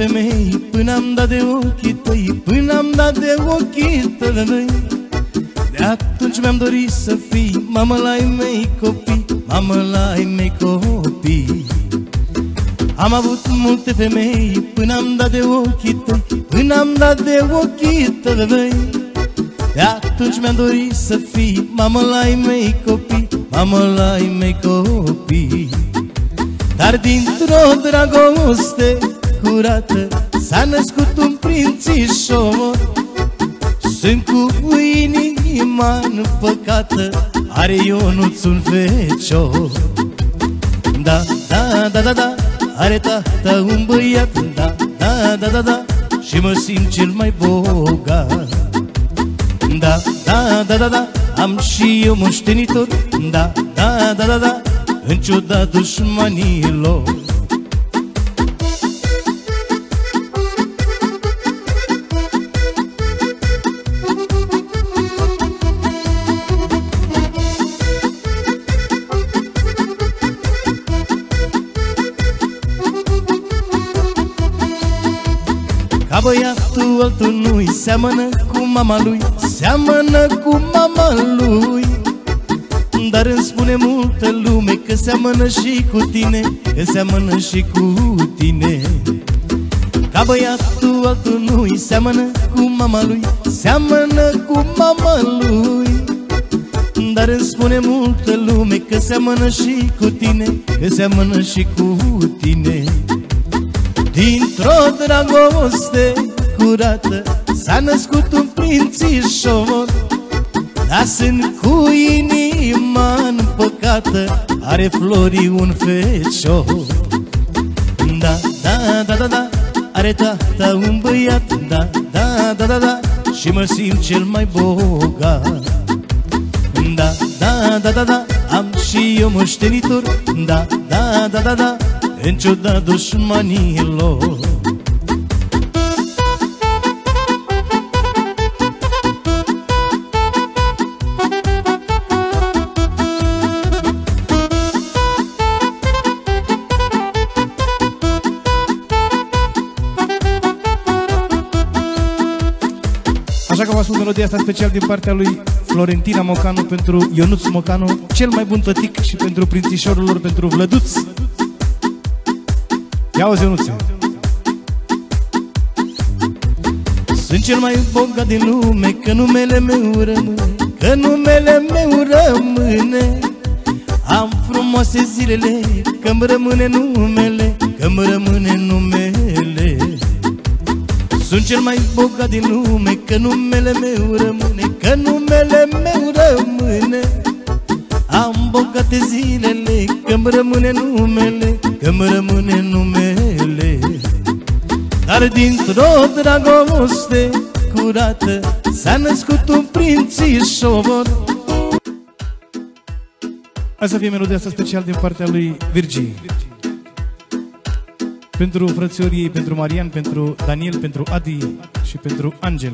femei Până am dat de ochii tăi Până am dat de ochii tăi. De atunci mi-am dorit să fii Mamă la ai mei copii Mamă la ai mei copii. Am avut multe femei Până am dat de ochii tăi Până am dat de ochii tăi. De atunci mi-am dorit să fii Mamă la ai mei copii Mamă la ai mei copii. Dar dintr-o dragoste curată S-a născut un prințișor Sunt cu inima împăcată Are Ionuț un fecior Da, da, da, da, da Are tata un băiat Da, da, da, da, da Și mă simt cel mai bogat Da, da, da, da, da Am și eu moștenitor Da, da, da, da, da în ciuda dușmanilor seamănă cu mama lui Seamănă cu mama lui. Dar îmi spune multă lume că seamănă și cu tine Că seamănă și cu tine. Ca băiatul altul nu-i seamănă cu mama lui Seamănă cu mama lui. Dar îmi spune multă lume că seamănă și cu tine Că seamănă și cu tine. Dintr-o dragoste curată S-a născut un prințișor Dar sunt cu inima împăcată Are flori un fecior Da, da, da, da, da Are tata un băiat Da, da, da, da, da Și mă simt cel mai bogat Da, da, da, da, da Am și eu moștenitor Da, da, da, da, da În ciuda dușmanilor melodia asta special din partea lui Florentina Mocanu pentru Ionuț Mocanu, cel mai bun tătic și pentru prințișorul lor, pentru Vlăduț. Ia o Ionuțe! Sunt cel mai bogat din lume, că numele meu rămâne, că numele meu rămâne. Am frumoase zilele, că-mi rămâne numele, că-mi rămâne numele. Sunt cel mai bogat din lume Că numele meu rămâne Că numele meu rămâne. Am bogate zilele Că-mi rămâne numele Că-mi rămâne numele. Dar dintr-o dragoste curată S-a născut un prințișor Hai să fie melodia asta special din partea lui Virgil Pentru frățiorii ei, pentru Marian, pentru Daniel, pentru Adi și pentru Angel.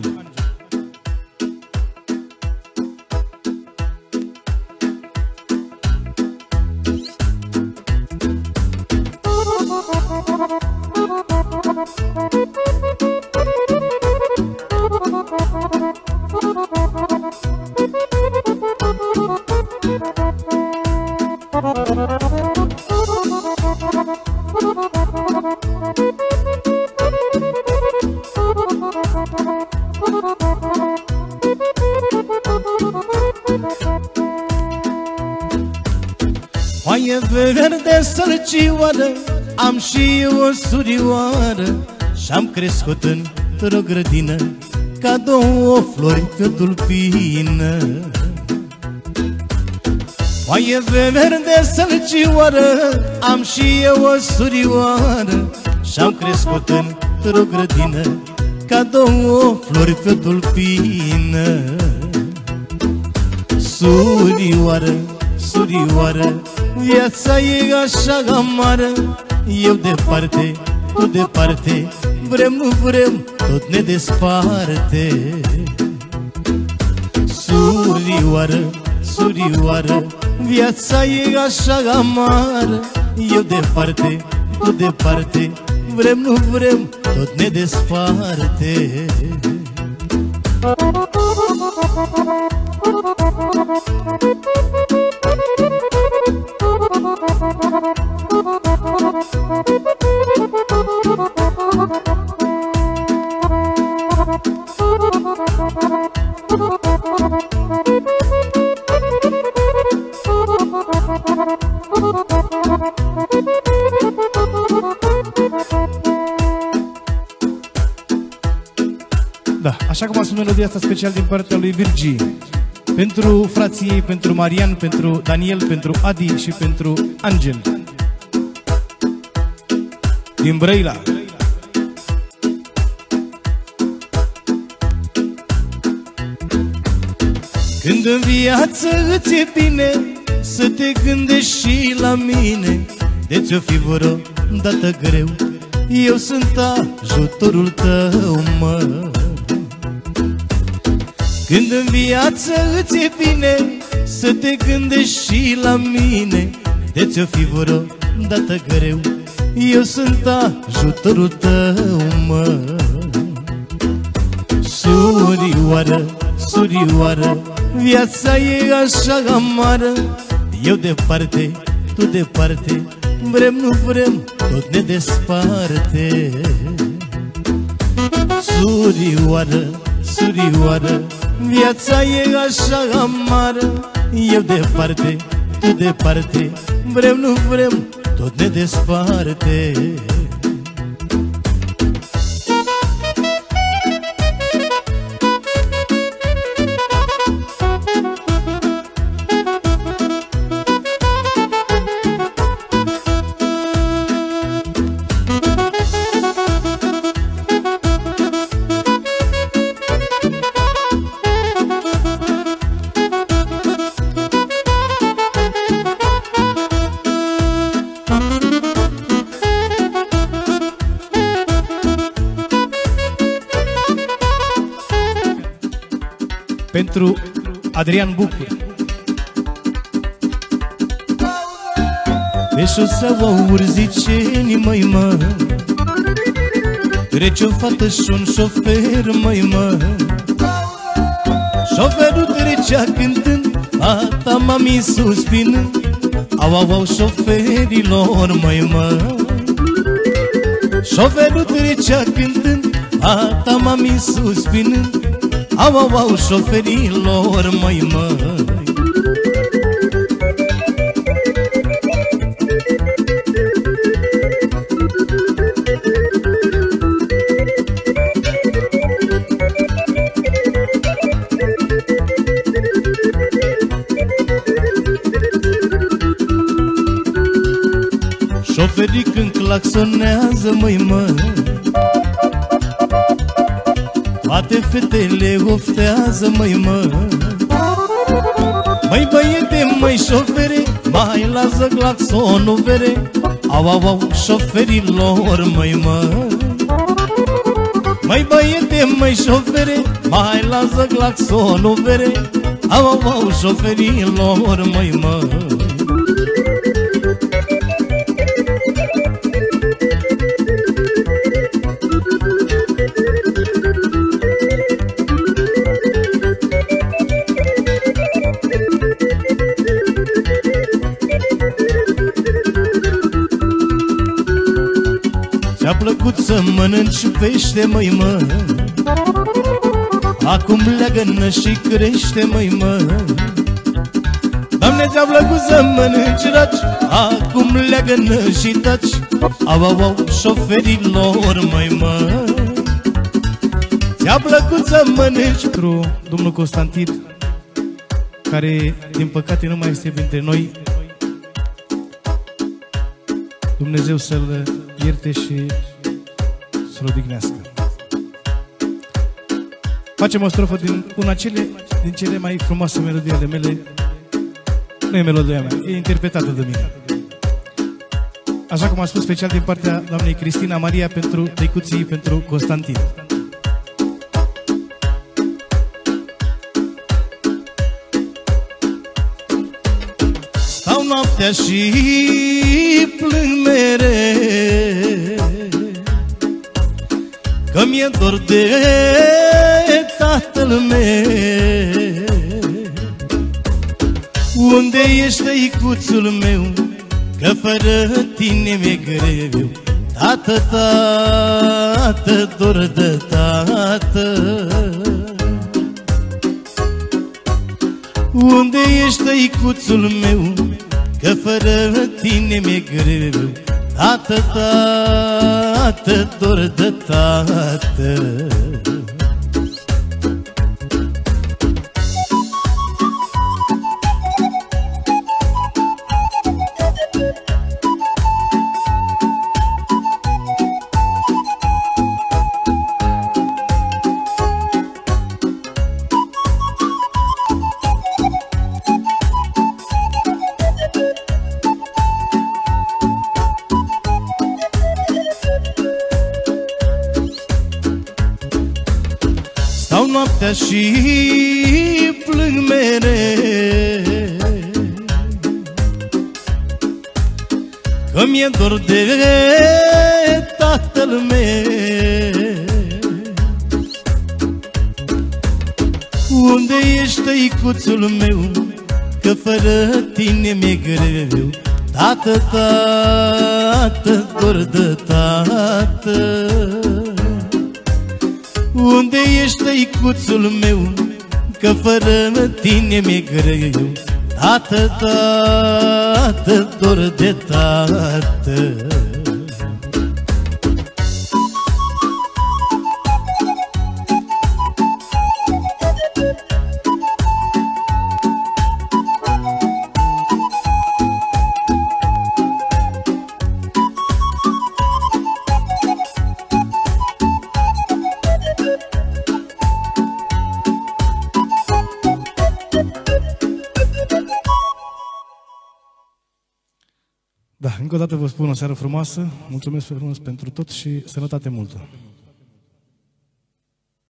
Sărcioară Am și eu o surioară Și-am crescut într-o grădină Ca două flori pe tulpină. Foaie verde sărcioară Am și eu o surioară Și-am crescut într-o grădină Ca două flori pe tulpină. Surioară, surioară Viața e așa amară Eu departe, tu departe. Vrem, nu vrem, tot ne desparte. Surioară, surioară Viața e așa amară Eu departe, tu departe. Vrem, nu vrem, tot ne desparte. Da, așa cum a spus melodia asta special din partea lui Virgi. Pentru frații ei, pentru Marian, pentru Daniel, pentru Adi și pentru Angel. Din Brăila. Când în viață îți e bine Să te gândești și la mine De ți-o fi vreo dată greu Eu sunt ajutorul tău, mă Când în viață îți e bine Să te gândești și la mine De ți-o fi vreo dată greu. Eu sunt ajutorul tău, mă. Surioară, surioară Viața e așa amară. Eu departe, tu departe Vrem, nu vrem, tot ne desparte. Surioară, surioară Viața e așa amară Eu departe, tu departe. Vrem, nu vrem, tot ne desparte Pentru Adrian Bucur. Deci o să vă urziceni, măi, mă. Trece o fată și un șofer, măi, mă. Șoferul trecea cântând Ata mami suspinând. Au, au, au șoferilor, măi, mă. Șoferul trecea cântând Ata mami suspinând Au, au, au șoferilor, măi, măi. Șoferii când claxonează, măi, mă Toate fetele oftează, măi, mă. Măi, băiete, măi, șofere Mai lasă claxonul vere. Au, au, au, șoferilor, măi, măi Măi băiete, măi șofere Mai lasă claxonul vere. Au, au, au, șoferilor, măi, măi mănânci pește, măi, mă. Acum leagă și crește, măi, mă. Doamne, ți-a plăcut să mănânci raci Acum leagă și taci Au, au, au, șoferilor, măi, mă. Ți-a plăcut să mănânci Pentru domnul Constantin Care, din păcate, nu mai este printre noi. Dumnezeu să-l ierte și să-l odihnească. Facem o strofă din una cele, din cele mai frumoase melodii ale mele. Nu e melodia mea, e interpretată de mine. Așa cum am spus special din partea doamnei Cristina Maria pentru tăicuții pentru Constantin. Stau noaptea și plâng mereu mi-e dor de tatăl meu Unde ești, tăicuțul meu? Că fără tine mi-e greu Tată, tată, dor de tată Unde ești, tăicuțul meu? Că fără tine mi-e greu Tată, tată, dor de tată dor de tatăl meu Unde ești, tăicuțul meu? Că fără tine mi-e greu Tată, tată, dor de tată unde ești, tăicuțul meu? Că fără tine mi-e greu Tată, tată, frumoasă, mulțumesc frumos pentru tot și sănătate multă!